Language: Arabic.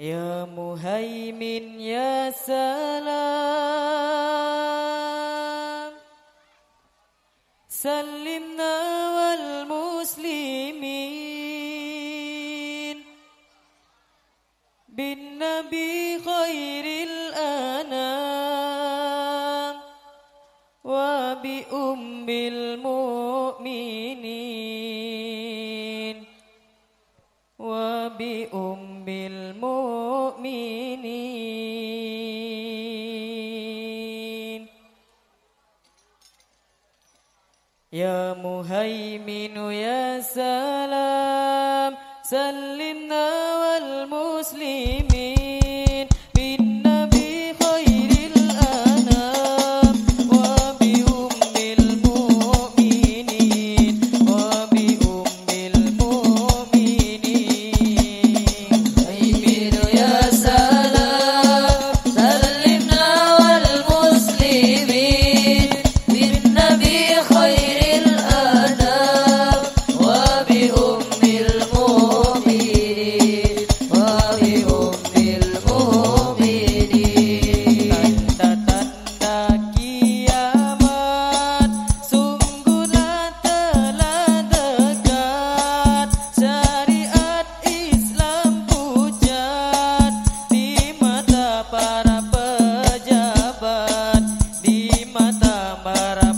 يا مهيمن يا سلام. سلمنا والمسلمين. بالنبي خير يا مهيمن يا سلام سلمنا والمسلمين barang.